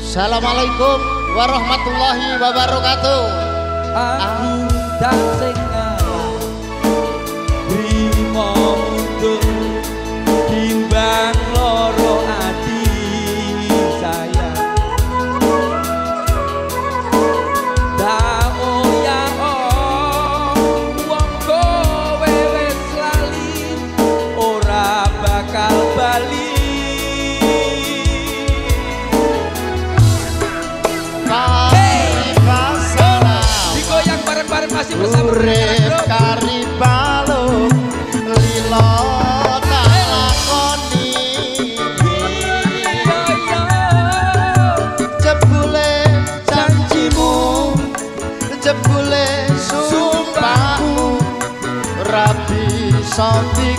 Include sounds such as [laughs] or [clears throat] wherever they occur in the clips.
Assalamualaikum warahmatullahi wabarakatuh. Aku salt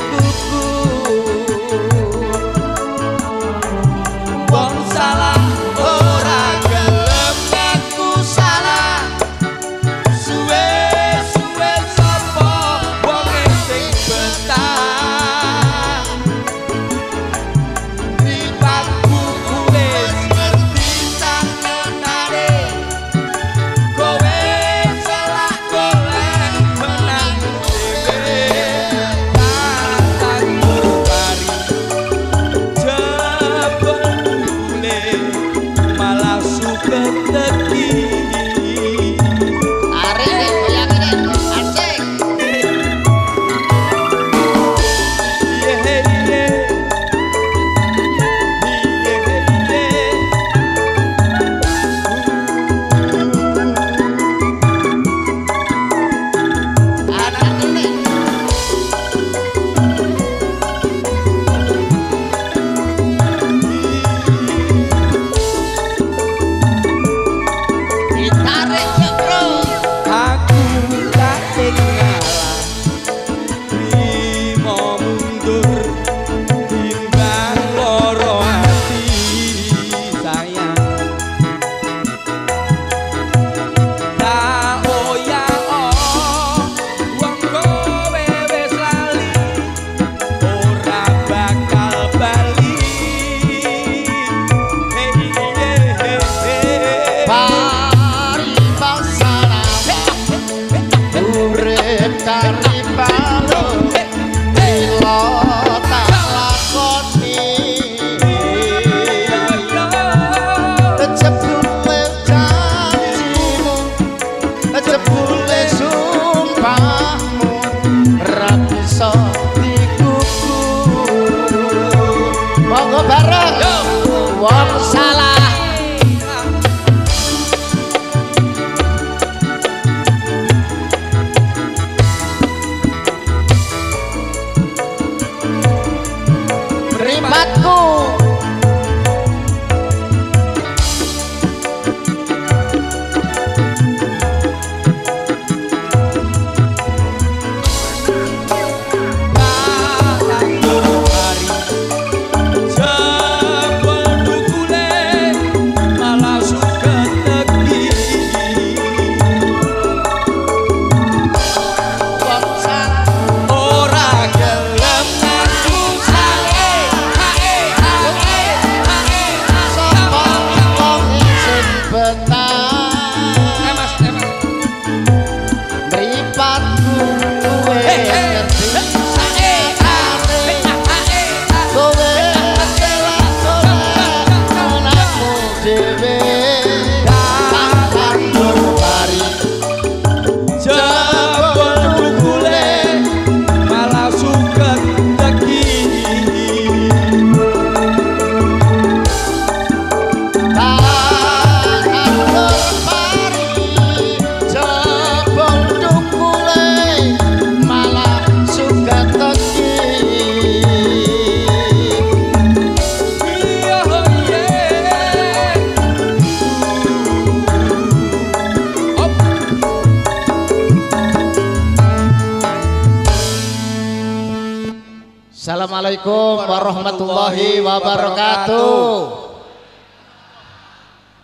Assalamualaikum warahmatullahi wabarakatuh.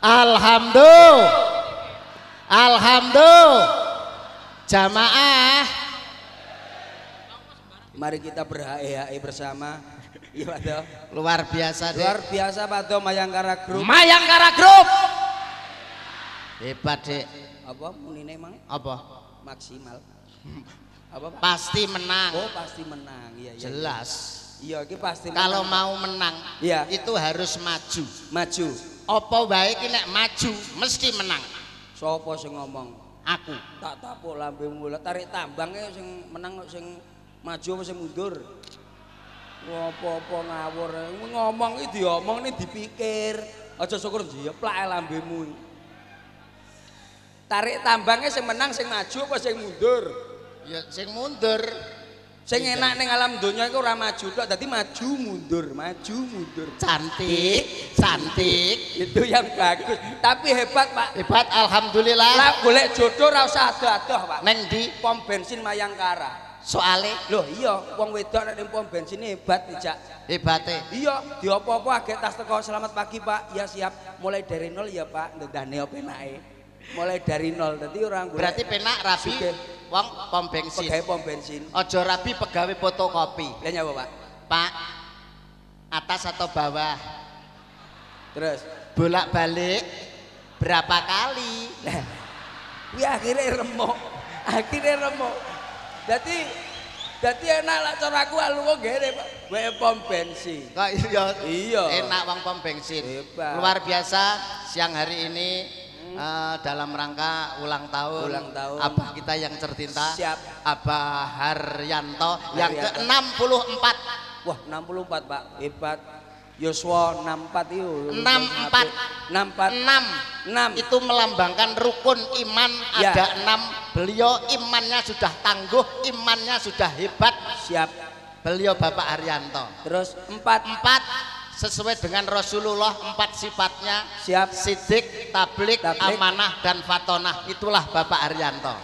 Alhamdulillah. Alhamdulillah. Jamaah. Mari kita berhae-hae bersama. Iya. Luar biasa deh. Luar biasa Pak Do Mayangkara Group. Mayangkara Group. Hebat dek. Apa munine emang Apa? maksimal. Apa Pak? Pasti menang. Oh pasti menang. Iya iya. Jelas. Iya, iki pasti Kalau mau menang, Iya. itu harus maju. maju. Apa baik nek maju mesti menang. Sopo sing ngomong? Aku. Tak tapuk lambemu tarik tambangnya sing menang sing maju apa sing mundur. Apa-apa ngawur ngomong iki nih dipikir. Aja syukur jeplak lambemu. Tarik tambangnya sing menang sing maju apa sing mundur? Ya sing mundur. Sing enak ning alam donya iku ora maju tok, dadi maju mundur, maju mundur. Cantik, cantik. Itu yang bagus. Tapi hebat, Pak. Hebat alhamdulillah. Lah golek jodoh ora usah adoh-adoh, Pak. Neng di pom bensin Mayangkara. soale Loh iya, wong wedok nek ning pom bensin hebat dijak. hebate. Iya, diopo-opo agek tas teko selamat pagi Pak. Ya siap. Mulai dari nol ya Pak, ndandane opo enake. Mulai dari nol. Dadi orang Berarti penak Sugih. Wong pom bensin. pegawe pom bensin. Ojo rabi pegawai fotokopi. Lah nyapa Pak? Pak, atas atau bawah? Terus Bolak-balik berapa kali? lah akhirnya remuk. Akhirnya remuk. Dadi dadi enak lah cara aku lunga ngene Pak. Wae pom bensin. Kok iya? Iya. Enak wong pom bensin. Hebat. Luar biasa siang hari ini eh, dalam rangka ulang tahun Ulang tahun. Abah kita yang tercinta Siap. Abah Haryanto yang Haryanto. ke-64 Wah, 64, Pak. Hebat. Yoswa 64 itu. 64. 64. 6 6. itu melambangkan rukun iman Ya. ada enam beliau imannya sudah tangguh imannya sudah hebat Siap. beliau Bapak Haryanto Terus 4. empat sesuai dengan Rasulullah empat sifatnya Siap. sidik, tablik, Tablik. amanah dan fatonah itulah Bapak Haryanto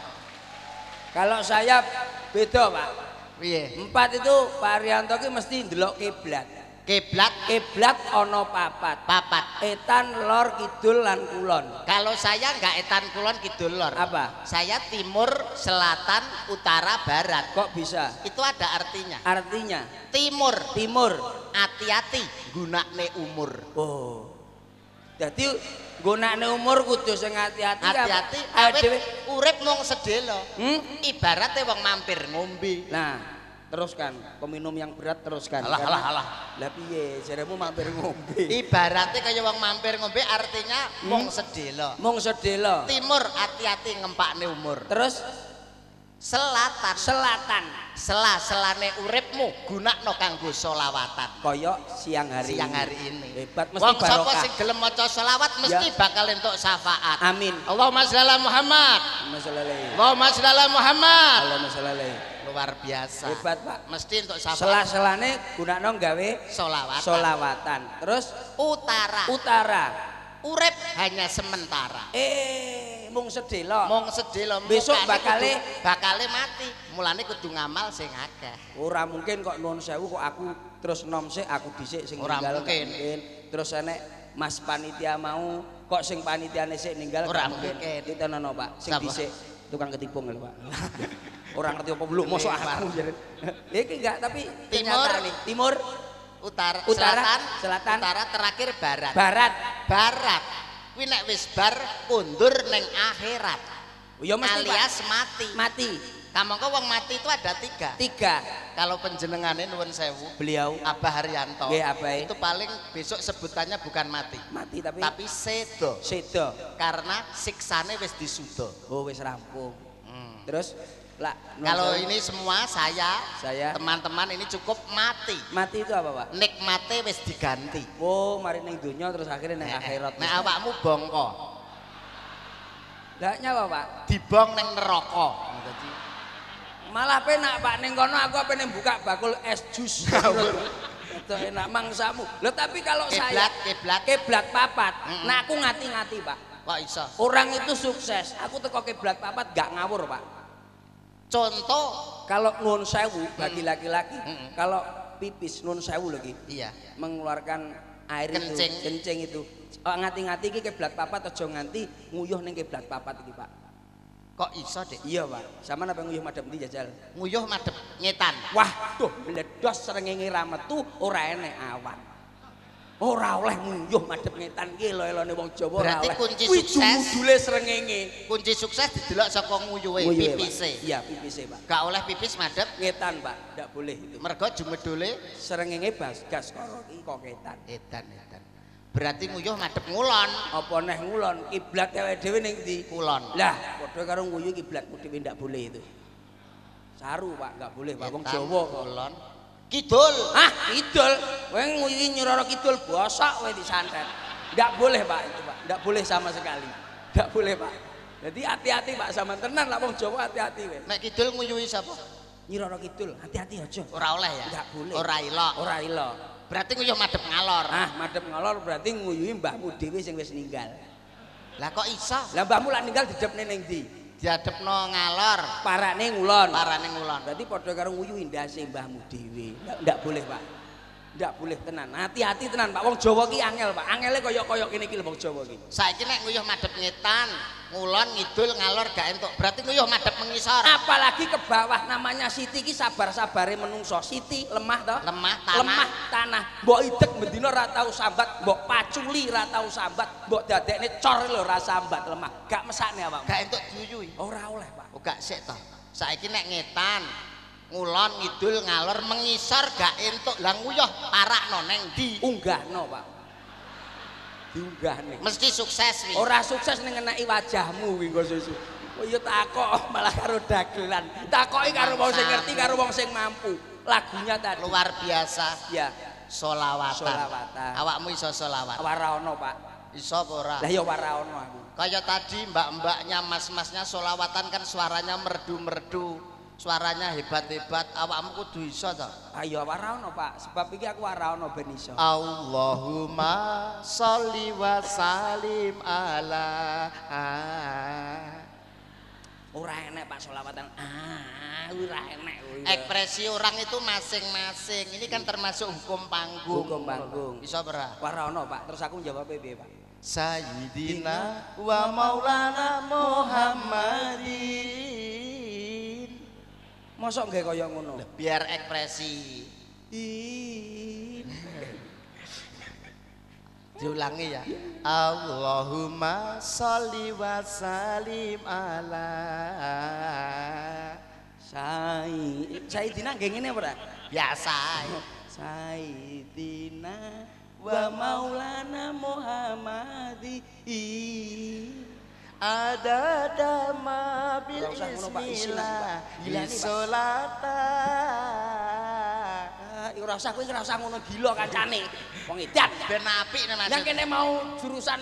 Kalau saya beda, Pak. Piye? Empat itu Pak Arianto ki mesti ndelok kiblat. Kiblat Kiblat ono papat. papat Etan, lor, kidul lan kulon. kalau saya nggak etan kulon kidul lor Apa? saya timur selatan utara barat Kok bisa? itu ada artinya Artinya timur timur. hati-hati gunakne umur Oh. Jadi gunane umur kudu sing hati-hati. Ayo awet urip mung sedelo Hmm? ibaratnya wong mampir ngombe Nah, teruskan. Peminum yang berat teruskan. Alah, Karena- alah, alah. Lah piye? Jaremu mampir ngombe. ibaratnya kaya wong mampir ngombe artinya mung sedelo Mung sedelo. timur hati-hati ngempakne umur Terus selatan selatan sela selane uripmu gunakno kanggo solawatan koyok siang hari siang hari ini Hebat mesti wong sapa sing gelem maca selawat mesti Ya. bakal entuk syafaat Amin. Allahumma sholli ala Muhammad Allahumma sholli ala Muhammad Allah masalah luar biasa Hebat, Pak. mesti untuk syafaat Selah-selane gunakno gawe solawatan solawatan. Terus utara utara. urip hanya sementara Eh, mung sedelo. mong sedelo Besok bakale- bakale mati mulane kudu ngamal sing akeh Ora mungkin kok nuwun sewu kok aku terus nom sik aku dhisik sing Ora ninggal mungkin. mungkin. Terus enek Mas panitia mau kok sing panitiane sik ninggal Ora mungkin. Kita nono Pak, sing Sapa? dhisik tukang ketipung lho Pak. [laughs] Ora ngerti apa belum mosok Hebat. aku jare. Iki enggak tapi Timur. Timur, utara, Utara, selatan selatan. utara terakhir barat barat. barat kuwi nek wis bar kundur ning akhirat Ya mesti alias mati mati. kamangka wong mati itu ada tiga Tiga. kalau penjenengane nuwun sewu Beliau Abah Haryanto Nggih, Abah. itu paling besok sebutannya bukan mati mati tapi, tapi sedo sedo. karena siksane wis disudo Oh wis rampung. Hmm. Terus lah kalau ini semua saya Saya. teman-teman ini cukup mati mati itu apa Pak? nikmate wis diganti Oh, mari ning donya terus akhirnya ning akhirat. nek awakmu bongko Lah nyawa, Pak. dibong ning neraka Malah penak Pak ning kono aku pengen buka bakul es jus. [laughs] Itu enak mangsamu. Loh tapi kalau saya kiblat kiblat kiblat papat, Mm-mm. nah aku ngati-ngati, Pak. kok iso Orang itu sukses, aku teko kiblat papat gak ngawur, Pak. Contoh Kalau nun sewu bagi Mm. laki-laki, Mm-mm. kalau pipis nun sewu lagi iya mengeluarkan air Kencing. itu, kencing itu. Oh, ngati-ngati iki kiblat papat aja nganti nguyuh ning kiblat papat iki, Pak. Kok iso, Dik? Iya, Pak. Sama apa nguyuh madhep ndi jajal? Nguyuh madhep ngetan. Wah, tuh meledos srengenge ra metu ora enek awan. Ora oleh nguyuh madhep ngetan ki elo-elone wong Jawa ora Berarti oleh. kunci Kuwi sukses. judule srengenge. Kunci sukses didelok saka nguyuhe pipise. Iya, pipise, Pak. Gak oleh pipis madhep Ngetan, Pak. Ndak boleh itu. mergo jumedule Srengenge basgas karo kok ngetan. edan edan. Berarti nguyuh madhep ngulon. Apa neh ngulon kiblat awake dhewe ning ndi? Kulon. Lah, padha karo nguyuh kiblatmu dhewe ndak boleh itu. Saru, Pak, nggak boleh, Pak. Wong Jawa kulon. Kidul. Ah, kidul. Kowe nguyuhi nyiroro kidul bosok kowe disantet. Nggak boleh, Pak, itu, Pak. Nggak boleh sama sekali. Nggak boleh, Pak. Jadi hati-hati, Pak, sama tenan lah wong Jawa hati-hati kowe. Nek kidul nguyuhi sapa? Nyiroro kidul, hati-hati aja. Ora oleh ya? Nggak boleh. Ora ilok. Ora ilo. Berarti nguyuh madhep ngalor. Ah, madhep ngalor berarti nguyuhi mbahmu dhewe sing wis ninggal. Lah kok iso? Lah mbahmu lak ninggal didepne ning ndi? Diadepno ngalor. Parane ngulon. Parane ngulon. Berarti padha karo nguyuhi ndase mbahmu dhewe. Nggak boleh, Pak. Nggak boleh tenan. Hati-hati tenan, Pak. Wong Jawa ki angel, Pak. Angele kaya-kaya kene iki wong Jawa ki. Saiki nek nguyuh madhep ngetan, ngulon ngidul ngalor gak entuk. Berarti nguyuh madhep mengisor. Apalagi ke bawah namanya Siti ki sabar-sabare menungso. Siti lemah toh? Lemah tanah. Lemah tanah. Mbok idek bendina ra tau sambat, mbok paculi ra tau sambat, mbok dadekne cor lho ra sambat lemah. Gak mesakne awakmu. Gak entuk diuyuhi. Ora oleh, Pak. Oh gak sik toh. Saiki nek ngetan, ngulon ngidul ngalor mengisor gak entuk. Lah nguyuh parakno neng ndi? Unggahno, Pak. Diunggahne. Mesti sukses wi. Ora sukses ning ngeneki wajahmu kuwi engko susu. Oh iya takok [laughs] malah karo dagelan. Takoki karo wong sing ngerti karo wong sing mampu. Lagunya tadi. luar biasa Ya, solawatan. Solawatan. Awakmu iso solawat. ora ono, Pak. Iso apa ora? Lah ya ora ono aku. Kayak tadi mbak-mbaknya, mas-masnya solawatan kan suaranya merdu-merdu. Suaranya hebat-hebat. Awakmu kudu iso toh. Ayo ora ono, Pak. Sebab iki aku ora ono ben iso. Allahumma sholli wa salim ala Ora enek Pak selawatan. Ah, ora enek kuwi. ekspresi orang itu masing-masing ini kan termasuk hukum panggung Hukum panggung. bisa berah Ora ono, Pak. Terus aku jawab piye, Pak? Sayyidina wa maulana Muhammadin Mosok nggih kaya ngono. biar ekspresi. Diulangi ya. Allahumma sholli wa salim ala Sai, Saidina nggih ngene ora? biasa Sayyidina wa maulana Muhammadi ada dama bil ismillah Ah, ora usah kowe ora usah ngono gila kancane. Wong edan. ben apik Yang maksud kene mau jurusan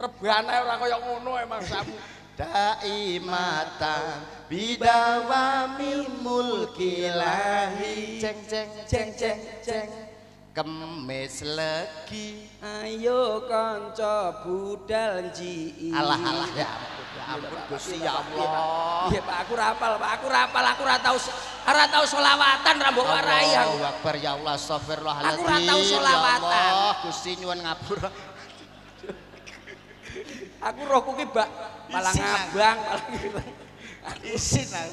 rebane ora kaya ngono emang samu. daimatan bidawami mulkilahi ceng ceng ceng ceng ceng kemis legi. Ayo kanca budal ji. alah alah ya ampun ya ampun Gusti ya Allah. Iya Pak, aku rapal, Pak. Aku rapal, aku ora tau ora tau selawatan ra mbok warai aku. Allahu Akbar ya Allah astagfirullahaladzim Aku ora tau ya Allah Gusti nyuwun ngapura Aku rohku ki Mbak. Malah ngabang, malah isin nang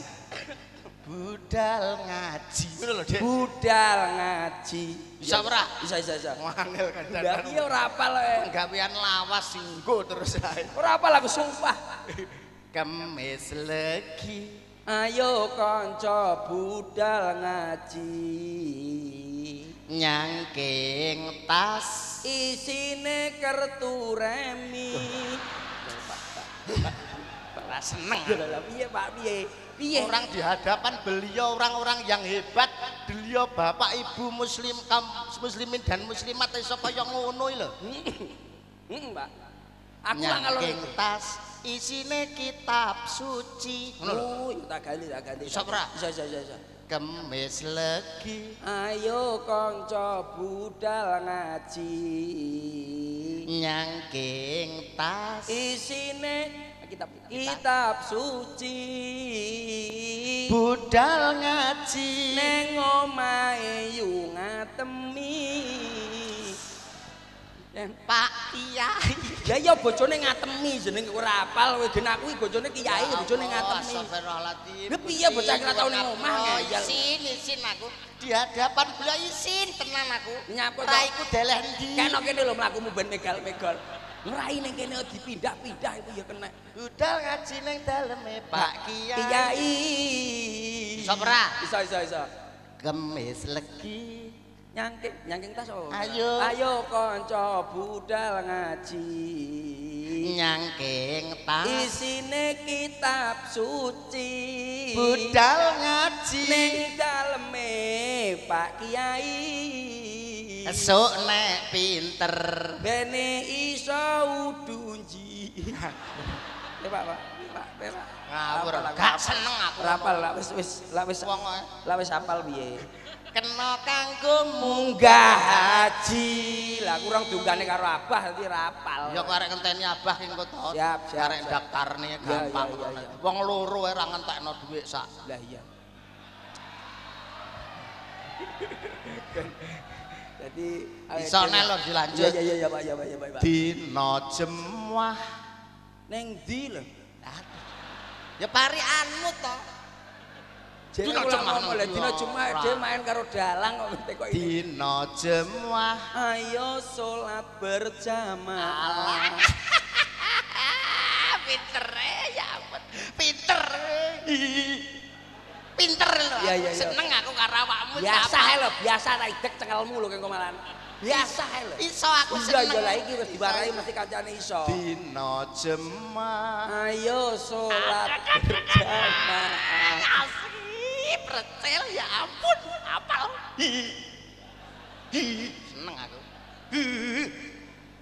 budal ngaji ngono lho Dek budal ngaji. Bisa ora? Bisa, bisa, bisa. Wangel Lah kadang iya ora apal penggawean lawas singgo terus ae Ora apal aku sumpah. kemis legi Ayo kanca budal ngaji. nyangking tas Isine kertu remi. Ora seneng Lah piye Pak piye? Piye? orang di hadapan beliau orang-orang yang hebat beliau bapak ibu muslim kaum muslimin dan muslimat iso kaya ngono lho Heeh, Mbak. Aku lah nyangking tas isine kitab suci Oh, tak ganti, tak ganti. Bisa ora? Bisa, bisa, bisa. kemis legi Ayo kanca budal ngaji. nyangking tas Isine kitab kitab suci. budal ngaji Neng omahe yu ngatemi. Dan Pak Kiai Ya iya bojone ngatemi jeneng ora apal kowe gen aku iki bojone kiai bojone ngatemi. Astagfirullahaladzim. Lha piye bocah kira tau ning omah Oh, ngeyel. Isin, isin aku. Di hadapan beliau isin tenan aku. Nyapa to? Raiku deleh ndi? Kena kene lho mlakumu ben megal-megal. Ngrai ning kene dipindah-pindah iku ya kena. Budal ngaji ning daleme Pak Kiai. Kiai. Iso ora? Iso iso iso. Kemis legi. Nyangking, nyangking tas oh. Ayo. Ayo kanca budal ngaji. Nyangking tas. Isine kitab suci. Budal ngaji. ning daleme Pak Kiai. Esuk nek pinter. Bene iso udunji. Ya [laughs] Pak, Pak. Pak, Pak. Ngawur. Gak seneng aku. Rapal lah wis wis lah wis kok. lah wis apal piye. Kena kanggo Munggah haji. Lah kurang dunggane karo Abah dadi rapal. Ya kok arek ngenteni abah ki engko to. Siap, siap, Arek daftarne gampang. ya. Wong loro wae ra ngentekno dhuwit sak. Lah iya. Jadi Iso nek lho dilanjut. Iya iya iya Pak, iya Pak, iya Pak. iya, Pak. Dina Jemwah. Ning ndi lho? Ya parianmu to. Dina Jumat nanti, dina ya. Jumat dia main karo dalang kok ngerti kok ini. Dina Jemwah. Ayo sholat berjamaah. [laughs] Pinter eh, ya ampun. Pinter. Pinter lho. Iya, iya, iya. Seneng aku karo awakmu. Biasa ae lho, biasa ra idek cengelmu lho kengko malan. Biasa ae lho. Iso aku Iya seneng. iya lah iki wis diwarai mesti kancane iso. Dina Jemwah. Ayo sholat berjamaah. Asik, recel ya ampun. Apal. Seneng aku.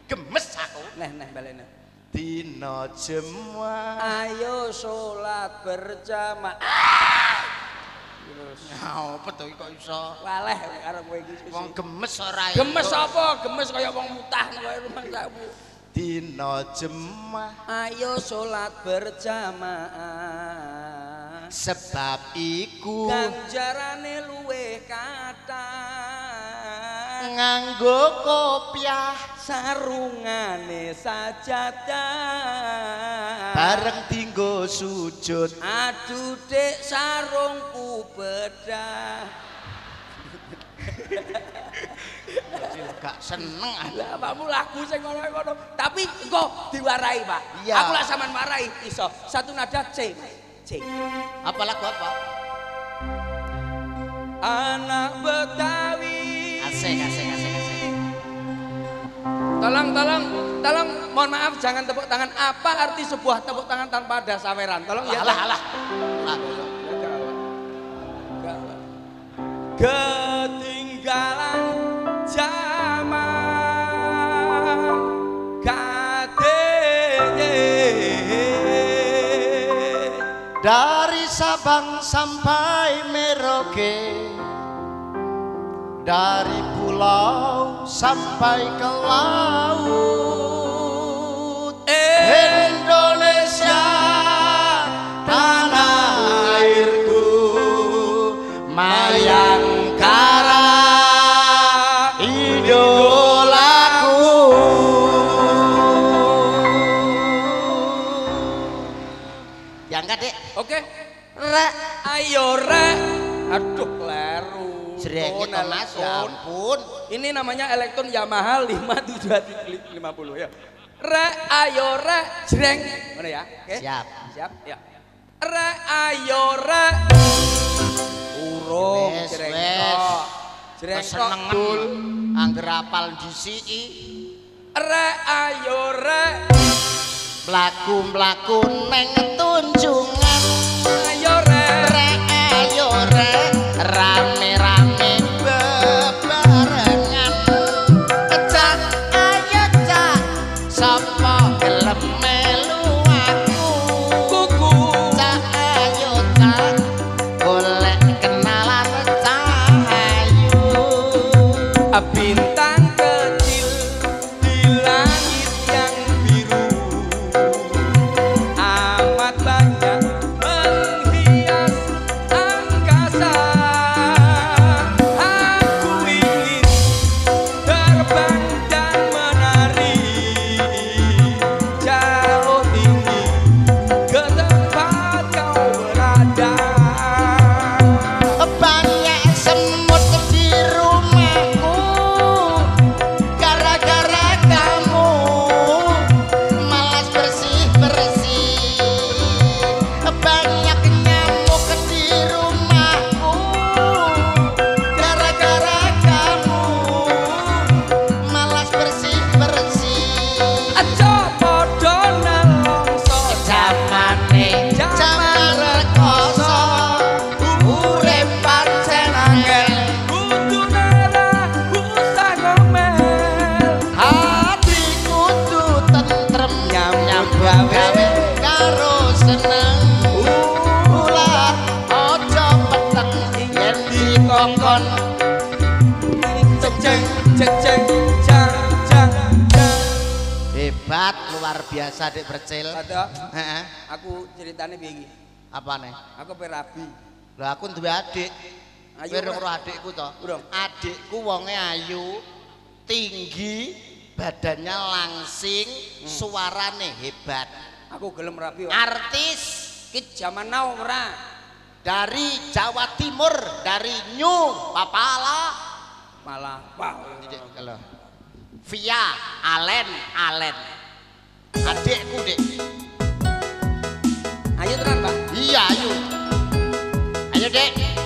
Gemes aku. Neh neh balene. Dina Jemwah. Ayo sholat berjamaah. Terus Ya apa to iki kok iso? waleh karo kowe iki. Wong gemes ora Gemes apa? Gemes kaya wong mutah kaya rumah sakmu. Dina Jemwah. Ayo sholat berjamaah. Sebab iku Ganjarane luweh kathah. nganggo kopiah Sarungane sajadah. bareng dinggo sujud. Aduh dek sarungku bedah. Gak seneng. Lah pakmu lagu sing ngono-ngono. Tapi engko diwarai, Pak. Iya. Aku lak sampean marai iso. Satu nada C. C. Apa lagu apa? Anak Betawi. Asik, asik, asik, asik. Tolong, tolong, tolong, mohon maaf, jangan tepuk tangan. Apa arti sebuah tepuk tangan tanpa ada saweran? Tolong ya. Alah, alah. Alah. Ketinggalan Dari Sabang sampai Merauke Dari pulau sampai ke laut ayo rek. Aduh, kleru. Jrek Ton, itu mas ya ampun Ini namanya elektron Yamaha 57350 ya. Rek ayo rek jreng. Mana ya? Oke. Siap. Siap, ya. Rek ayo rek. Urung jreng. Jreng dul. Angger apal disiki Rek ayo rek. Mlaku-mlaku neng tunjungan ora ra luar biasa dik percil Ada heeh aku ceritane piye iki? apane Aku pe rabi. Lah aku duwe adik. Ayu, Kowe Ora. adikku to? Urung. Adikku wonge ayu, tinggi, badannya langsing, suarane hebat. Aku gelem. Wak. Artis Ki zaman now ora. dari Jawa Timur, dari New Papala. Malah wah. Via Alen Alen. Adikku, Dik. Ayo tenan, Pak. Iya, ayu. Ayo, Dek.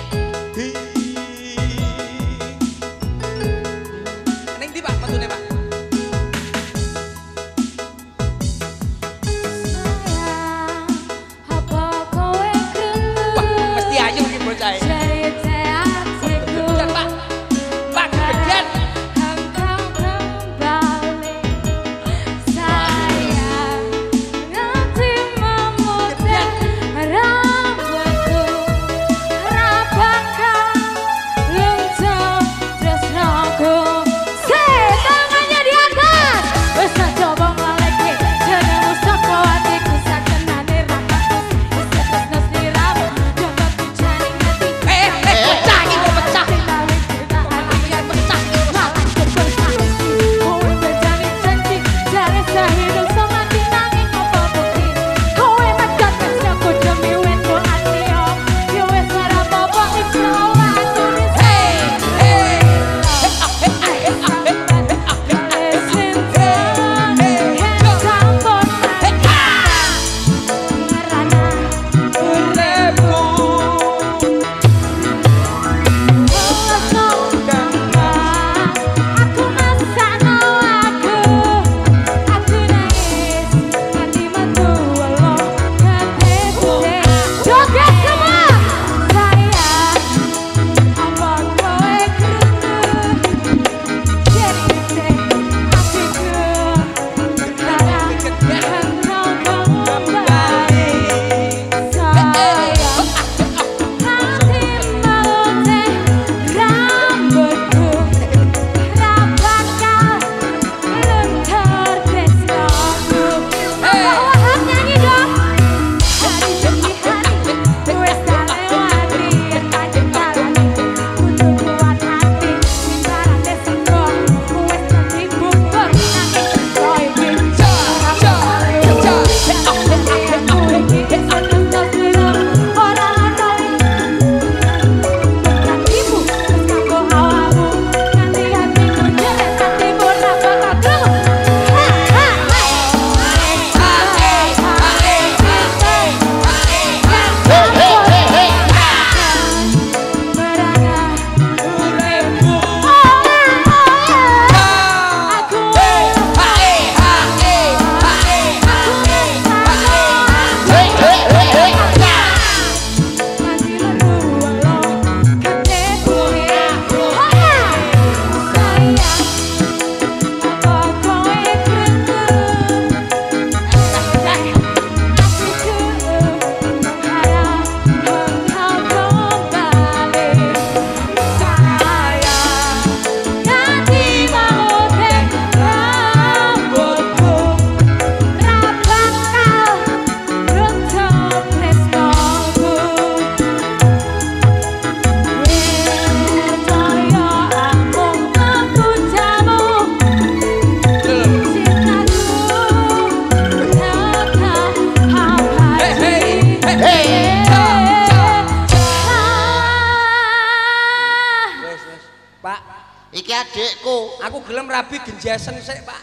Aku gelem rabi genjesen sik, Pak.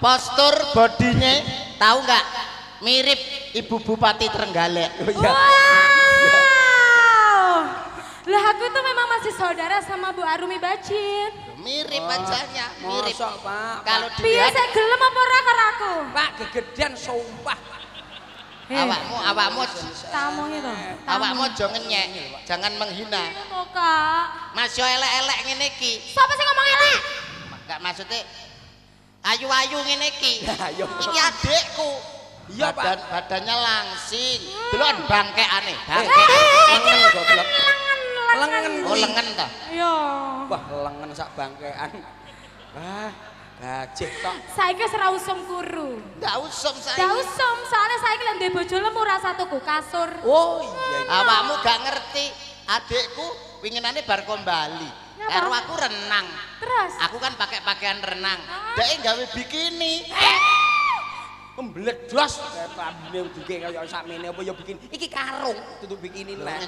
Postur bodinya tahu nggak? Mirip Ibu Bupati Trenggalek. Oh iya. Wow. Lah aku tuh memang masih saudara sama Bu Arumi Bacin. Mirip wajahnya, mirip. Mosok, Pak. Kalau Piye dilihat saya gelem apa ora karo aku? Pak gegedean sumpah. Awakmu awakmu Tamu itu. awakmu aja ngenyek, jangan menghina. Kok kak? Mas yo elek-elek ngene iki. Siapa sih ngomong elek? Enggak maksudnya Ayu-ayu ngene iki. [laughs] Iki adikku. Iya, Pak. Badan, badannya langsing. Delok bangkeane, Eh, bangke. lengan goblok. Lengan Oh, kuwi. lengan ta. Yo. Wah, lengan sak bangkean. Wah, gajah tok. Saiki wis ora usum kuru. Ndak usum saya. Ndak usum, soalnya saiki lek duwe bojo lemu ora usah tuku kasur. Oh, iya iya. Awakmu gak ngerti. Adikku winginane bar kembali. Karo aku renang. Terus Aku kan pakai pakaian renang. Ah. Dek gawe bikini. Kembledos rambine duke kaya sakmene apa ya bikin iki karung tutup bikini lek.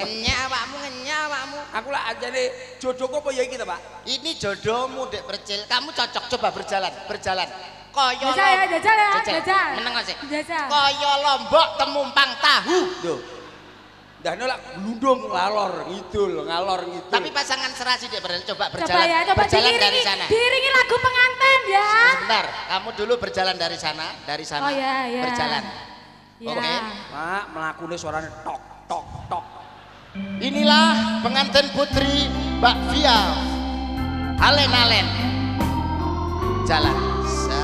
Ngenyek. Awakmu, ngenyek awakmu. Aku lah ajane jodohku apa ya iki ta, Pak? Ini jodohmu Dek Percil. Kamu cocok coba berjalan, berjalan. Kaya Jajal ya, jajal ya, Jajal. Meneng sih. Jajal. Kaya lombok temumpang tahu. Lho. Ndahne lak glundung ngalor ngidul, ngalor ngidul. Tapi pasangan serasi Dek Percil coba berjalan. Coba ya, coba berjalan diiringi, dari sana. diiringi lagu pengantin ya. Sebentar, kamu dulu berjalan dari sana, dari sana. Oh ya, ya. Berjalan. Ya. Oke. Pak, mlakune suarane tok tok tok. Inilah pengantin putri Mbak Via. Alen-alen. Jalan. Set.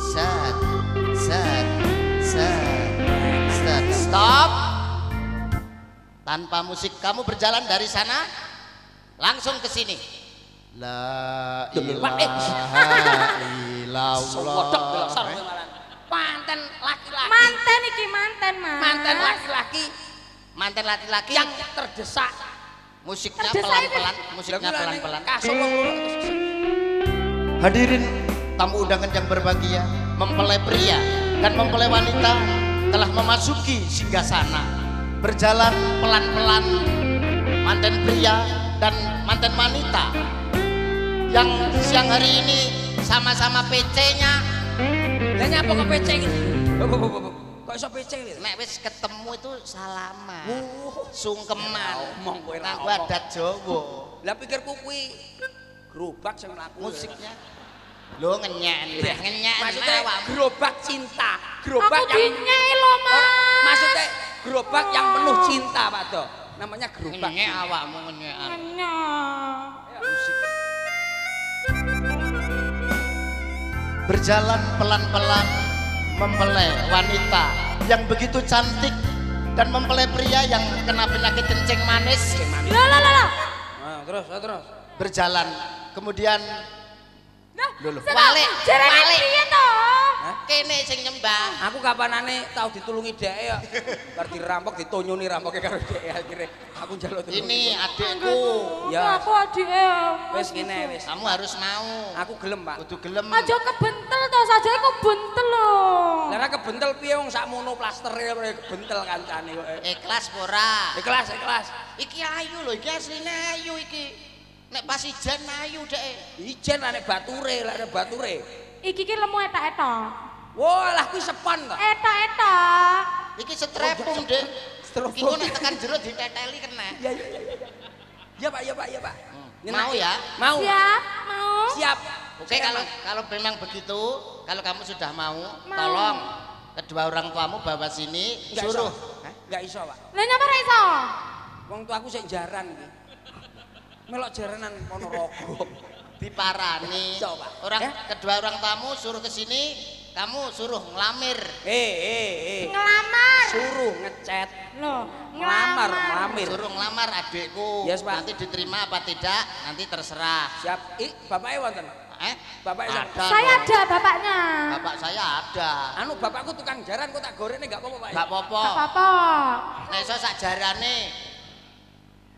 Set. Set. Set. Set. Stop. Tanpa musik kamu berjalan dari sana langsung ke sini. La eh. ilaha illallah. malah. Manten laki-laki. Manten iki manten, Mas. Manten laki-laki Mantan laki-laki yang terdesak. musiknya pelan-pelan, musiknya pelan-pelan. Hadirin tamu undangan yang berbahagia, mempelai pria dan mempelai wanita telah memasuki singgasana. Berjalan pelan-pelan mantan pria dan mantan wanita yang siang hari ini sama-sama PC-nya. Lah nyapa kok PC bo, bo, bo, bo. Kok iso PC iki? Nek wis ketemu itu salaman, Oh. sungkeman, Ngomong kowe ra adat Jawa. Lah pikirku kuwi gerobak sing mlaku. Musiknya Lo ngenyek, Iya. ngenyek, Maksudnya gerobak cinta. Aku Gerobak yang dinyai lo, Mas. Or- Maksudnya gerobak yang penuh cinta, Pak Do. Namanya gerobak. Ngenyek awakmu ngenyekan. Nyak. Musik. berjalan pelan-pelan mempelai wanita yang begitu cantik dan mempelai pria yang kena penyakit kencing manis Lah lah lah. Nah, terus, terus. berjalan kemudian Lho, lho. saka- Walik, Jarane walik. piye to? Kene sing nyembah Aku kapanane tau ditulungi dhek ya. Bar dirampok ditonyoni rampoke karo dhek akhirnya aku njaluk tulung. ini adikku Ya. Aku adike. wis ngene wis. kamu harus mau Aku gelem, Pak. kudu gelem Aja kebentel to, sajake kok bentel lho. Lah ra kebentel piye wong sakmono plastere kebentel kancane kok. ikhlas pora Ikhlas, ikhlas. iki ayu lho iki asline ayu iki nek pas ijen ayu dek Ijen lah nek bature, lah nek bature. Iki ki lemu etak-etak. Wah, lah kuwi sepon to. Etak-etak. iki setrepung dek Strofon. iki kok nek tekan jero diteteli kena Iya, iya, iya, iya. Ya, Pak, ya, Pak, ya, Pak. Nyenak. mau ya Mau. Siap? Mau? Siap. Oke kalau kalau memang begitu, kalau kamu sudah mau, Mau. tolong kedua orang tuamu bawa sini, Nggak suruh iso. Hah? Nggak iso, Pak. Lah nyapa ra iso? Wong tuaku sik jaran iki. Melok jaranan Ponorogo. [laughs] diparani. Iso, Pak. Orang Ya? kedua orang tamu suruh ke sini, kamu suruh ngelamir. Eh, eh, eh. Ngelamar. Suruh ngechat. Loh, Ngelamar, ngelamar. ngelamir. Suruh ngelamar adikku. Yes, Pak. Nanti diterima apa tidak, nanti terserah. Siap. Ih, bapaknya wonten. Eh? Bapak. Ada Saya dong. ada bapaknya. Bapak saya ada. Anu bapakku tukang jaran kok tak gorene enggak apa-apa, Pak. Enggak apa-apa. Gak apa-apa. Nek iso sak jarane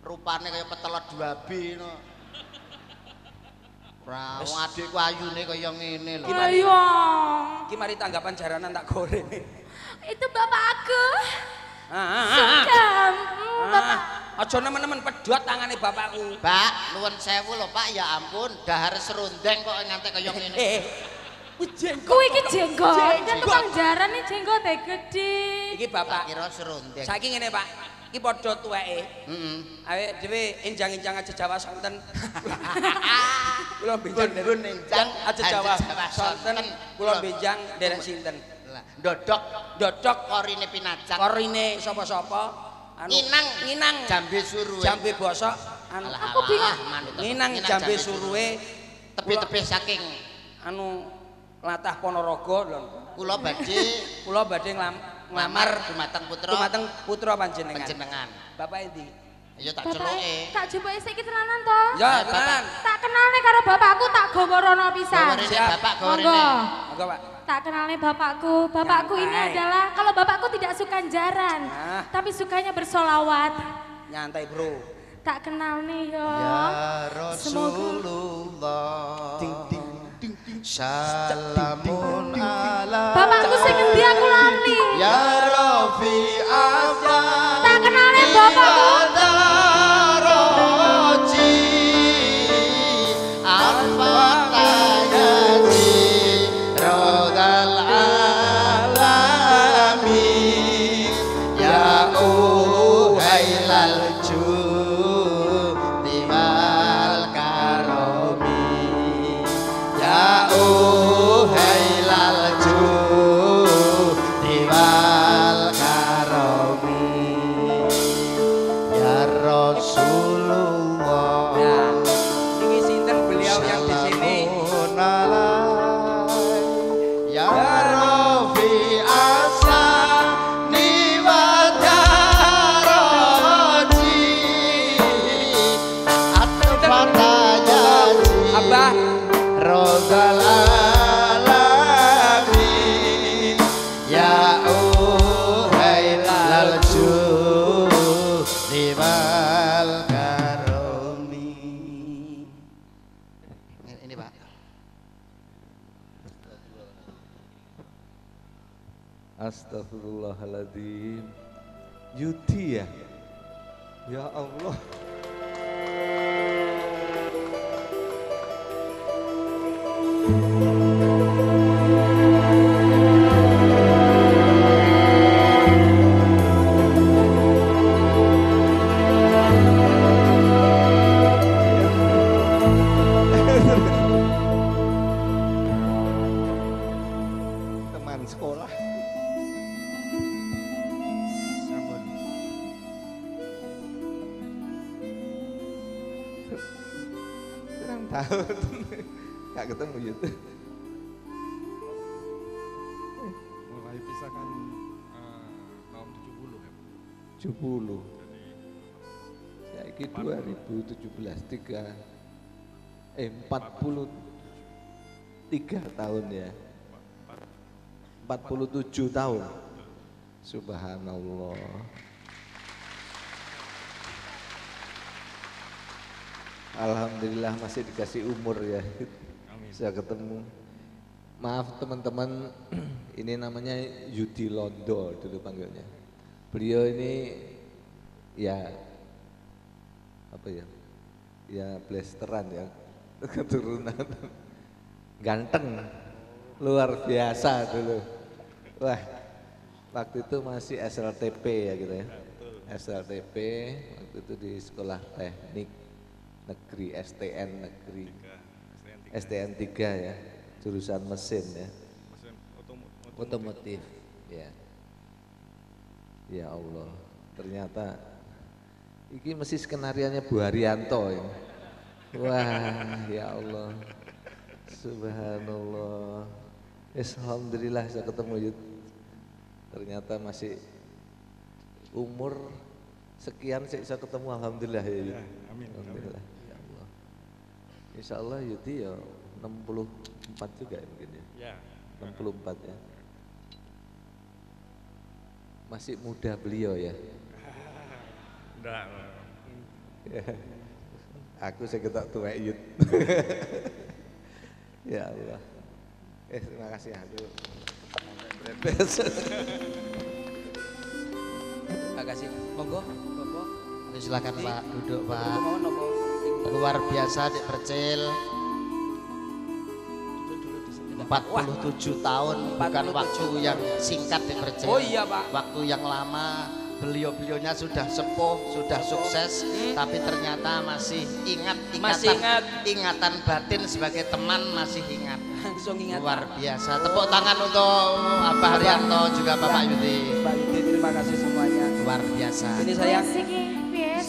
rupane kaya petelot 2B no. Ora, wong adikku ayune kaya ngene lho. Ayo. Iki mari tanggapan jaranan tak gorene. Itu bapak aku. Ah, ah, ah, bapak. Aja nemen-nemen pedhot tangane bapakku. Pak, nuwun sewu lho Pak, ya ampun, dahar serundeng kok ngantek kaya ngene. Eh, kuwi jenggot. Kuwi iki jenggot. Kan Jenggot. tukang jaran iki jenggote gede. Iki Tak bapak. kira serundeng. Saiki ngene, Pak. Iki padha tuweke. Heeh. Awake dhewe enjang-enjang aja Jawa sonten. [laughs] Kula benjang Bun-bun enjang aja Jawa sonten. Kula benjang derek sinten. Lah, ndodok Dodok korine pinacang. korine sapa-sapa anu Nginang. nginang Jambe suruhe. jambe bosok anu Aku bingung. nginang jambe suruhe Tepi-tepi saking anu latah Ponorogo lho. Kula badhe Kula badhe nglam, nglamar dumateng putra dumateng putra panjenengan. panjenengan. Bapak endi? Ya tak celuke. tak jupuke saiki tenanan to. Ya, tenan. Tak kenalne karo bapakku tak gawa rono pisan. Bapak Monggo. gawarene. Monggo, Pak. Tak kenalnya bapakku. Bapakku ini Nyantai. adalah kalau bapakku tidak suka jaran, Nah. tapi sukanya bersolawat. Nyantai, Bro. Tak kenal nih yo. Ya Rasulullah. Salamun ala Bapakku sing ngendi aku lali. Ya Rafi Afan Tak kenalnya bapakku. Allah Saiki 2017 tiga Eh 40 tiga tahun ya. 47 tahun. Subhanallah. Alhamdulillah masih dikasih umur ya. Bisa ketemu. Maaf teman-teman [clears throat] Ini namanya Yudi Londo dulu panggilnya Beliau ini Ya Apa ya Ya blasteran ya [laughs] Keturunan. Ganteng Luar biasa dulu. Wah Waktu itu masih SLTP ya gitu ya. SLTP Waktu itu di sekolah teknik Negeri STN Negeri. STN 3 ya Jurusan mesin ya. Otomotif ya ya Allah ternyata ini mesti skenarianya Bu Haryanto ya. Wah ya Allah. Subhanallah. Yes, Alhamdulillah saya ketemu Yud. Ternyata masih umur sekian saya bisa ketemu Alhamdulillah ya Yud. Ya, amin, Alhamdulillah ya Allah. Insya Allah Yudi ya 64 juga ya mungkin ya. Ya. 64 ya. Masih muda beliau ya. enggak [laughs] Aku saya ketak tua yut. [laughs] ya Allah. Eh terima kasih aku. Bebas. Terima kasih. Monggo, Bapak. Oke, silakan Pak duduk Pak luar biasa Dik 47 tahun bukan waktu yang singkat dipercaya. Oh iya Pak. Waktu yang lama beliau-beliaunya sudah sepuh, sudah sukses, hmm. tapi ternyata masih ingat ingatan, masih ingat. ingatan batin sebagai teman masih ingat. Langsung ingat. Luar apa? biasa. Tepuk tangan untuk Abah Haryanto juga Bapak Yudi. Bapak Yudi terima kasih semuanya. Luar biasa. Ini saya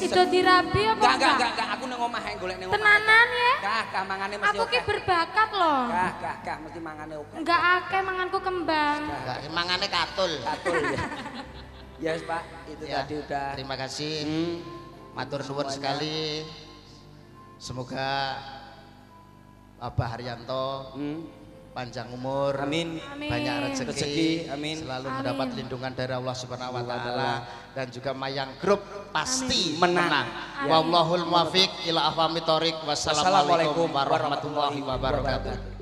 sido dirabi apa Enggak, enggak, enggak, enggak, aku nang omah golek nang omah. Tenanan ya? Kah, kah mangane mesti Aku ki berbakat loh. Kah, kah, kah mesti mangane oke. Enggak akeh manganku kembang. Enggak, mangane katul. Katul ya. Yes, Pak. Itu Ya, tadi udah. Terima kasih. Hmm. Matur nuwun sekali. Semoga Bapak Haryanto Hmm. Panjang umur, Amin. Amin. banyak rezeki, Rezeki, amin. selalu Amin. mendapat lindungan dari Allah Subhanahu wa taala dan juga Mayang Group pasti Menang. menang. Amin. Wallahul muwaffiq ila afami thoriq. Wassalamualaikum warahmatullahi wabarakatuh.